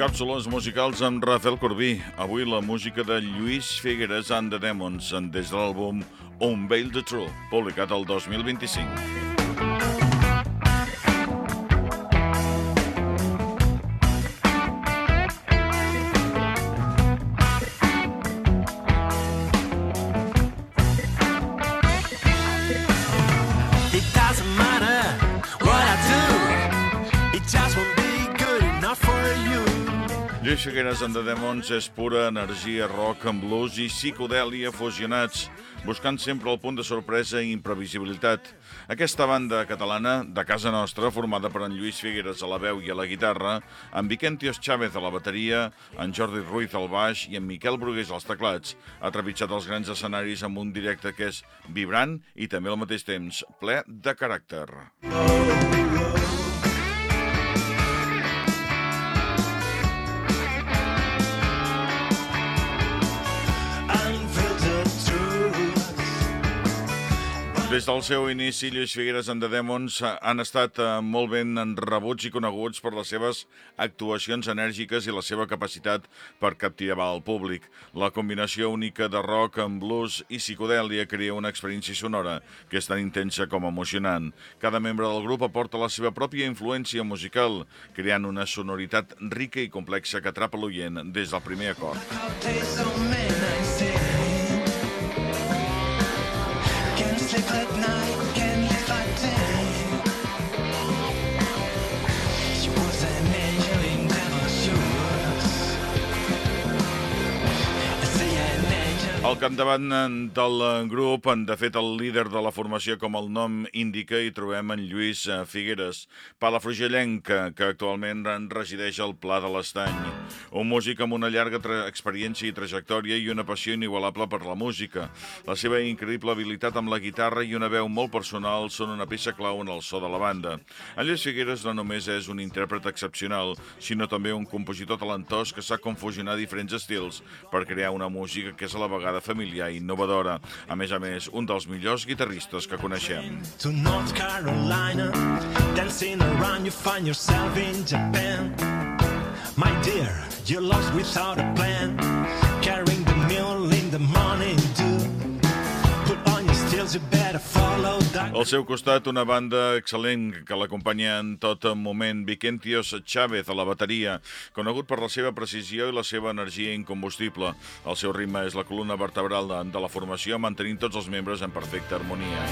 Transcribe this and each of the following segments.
Càpsules musicals amb Rafael Corbí. Avui la música de Lluís Figueres and the Demons des de l'àlbum Unveil the Truth, publicat el 2025. It doesn't matter what I do, it just won't be good enough for you. Lluís Figueres and the Demons és pura energia rock amb blues i psicodèlia fusionats, buscant sempre el punt de sorpresa i imprevisibilitat. Aquesta banda catalana, de casa nostra, formada per en Lluís Figueres a la veu i a la guitarra, en Vicentios Chávez a la bateria, en Jordi Ruiz al baix i en Miquel Brugués als teclats, ha trepitjat els grans escenaris amb un directe que és vibrant i també al mateix temps ple de caràcter. Unveil Des del seu inici, Lluís Figueres and the Demons han estat eh, molt ben rebuts i coneguts per les seves actuacions enèrgiques i la seva capacitat per captivar el públic. La combinació única de rock amb blues i psicodèlia crea una experiència sonora que és tan intensa com emocionant. Cada membre del grup aporta la seva pròpia influència musical, creant una sonoritat rica i complexa que atrapa l'oient des del primer acord. Capdavant eh, del eh, grup, de fet, el líder de la formació, com el nom indica, hi trobem en Lluís eh, Figueres, palafrugellenc, que, actualment en resideix al Pla de l'Estany. Un músic amb una llarga experiència i trajectòria i una passió inigualable per la música. La seva increïble habilitat amb la guitarra i una veu molt personal són una peça clau en el so de la banda. En Lluís Figueres no només és un intèrpret excepcional, sinó també un compositor talentós que sap com fusionar diferents estils per crear una música que és a la vegada familiar i innovadora. A més a més, un dels millors guitarristes que coneixem. to North Carolina. Dancing around, you find yourself in Japan. My dear, you're lost without a plan. Carrying the mule in the morning Al seu costat, una banda excel·lent que l'acompanya en tot moment, Vicentios Chávez a la bateria, conegut per la seva precisió i la seva energia incombustible. El seu ritme és la columna vertebral de, la formació, mantenint tots els membres en perfecta harmonia.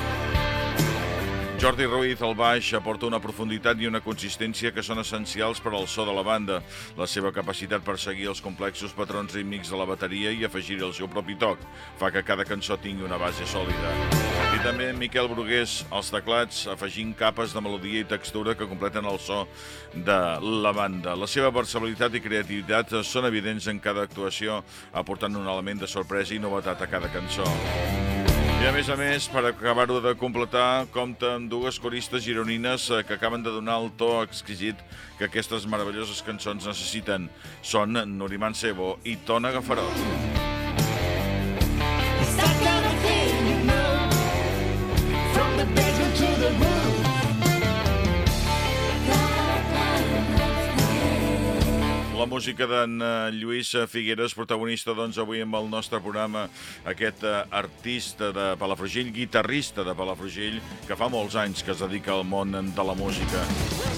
Jordi Ruiz al baix aporta una profunditat i una consistència que són essencials per al so de la banda. La seva capacitat per seguir els complexos patrons rítmics de la bateria i afegir el seu propi toc fa que cada cançó tingui una base sòlida. I també Miquel Brugués als teclats, afegint capes de melodia i textura que completen el so de la banda. La seva versatilitat i creativitat són evidents en cada actuació, aportant un element de sorpresa i novetat a cada cançó. I a més a més, per acabar-ho de completar, compta amb dues coristes gironines eh, que acaben de donar el to exquisit que aquestes meravelloses cançons necessiten. Són Nuriman Sebo i Tona Gafarot. Música d'en eh, Lluís Figueres, protagonista doncs avui amb el nostre programa, aquest eh, artista de Palafrugell, guitarrista de Palafrugell, que fa molts anys que es dedica al món de la música.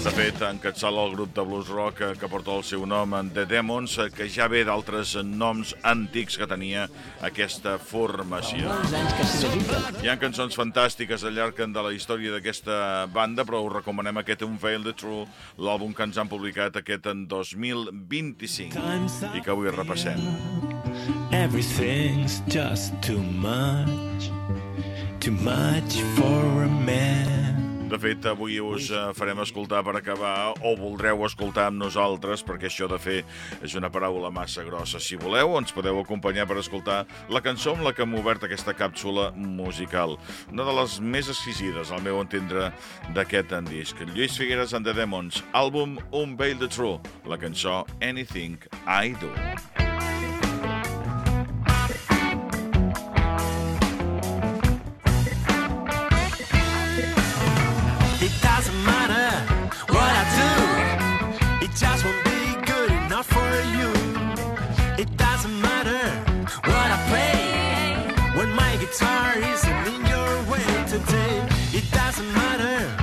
De fet, encapçala el grup de blues rock que porta el seu nom, The Demons, eh, que ja ve d'altres noms antics que tenia aquesta formació. Hi ha cançons fantàstiques al llarg de la història d'aquesta banda, però us recomanem aquest Unveil the True, l'àlbum que ens han publicat aquest en 2025 i que avui repassem. Everything's just too much. Too much for a man. Fet, avui us eh, farem escoltar per acabar, o voldreu escoltar amb nosaltres, perquè això de fer és una paraula massa grossa. Si voleu, ens podeu acompanyar per escoltar la cançó amb la que hem obert aquesta càpsula musical. Una de les més exquisides, al meu entendre, d'aquest en disc. Lluís Figueres and the Demons, àlbum Unveil the True, la cançó Anything I Do. It It just won't be good enough for you. It doesn't matter what I play when my guitar isn't in your way today. It doesn't matter.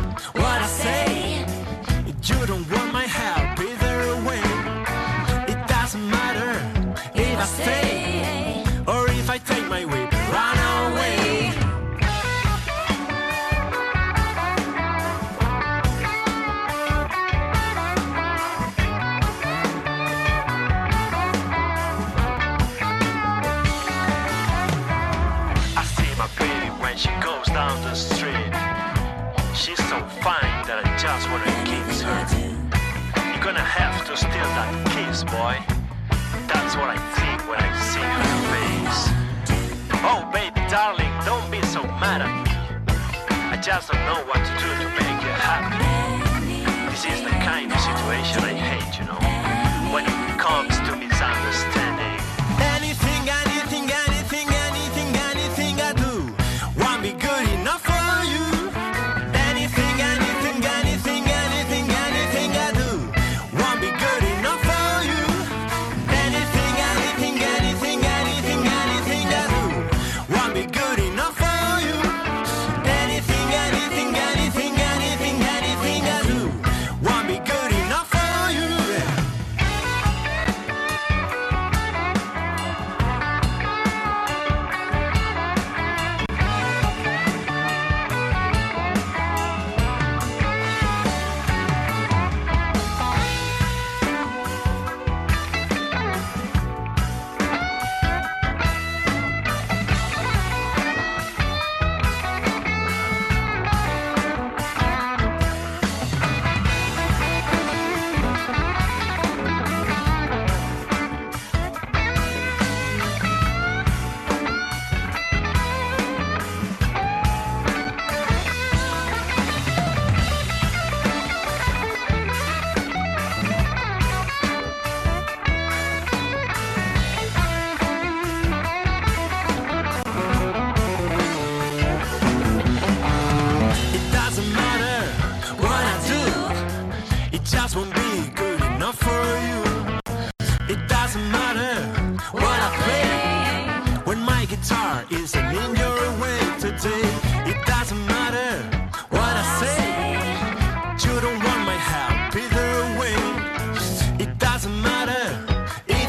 she goes down the street. She's so fine that I just wanna kiss her. You're gonna have to steal that kiss, boy. That's what I think when I see her face. Oh, baby, darling, don't be so mad at me. I just don't know what to do to make you happy. This is the kind of situation I hate, you know, when it comes to misunderstanding.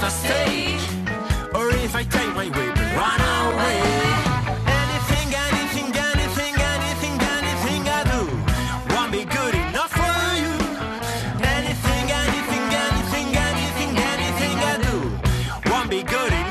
mistake, or if I take my whip and run away. Anything, anything, anything, anything, anything I do won't be good enough for you. Anything, anything, anything, anything, anything I do won't be good enough.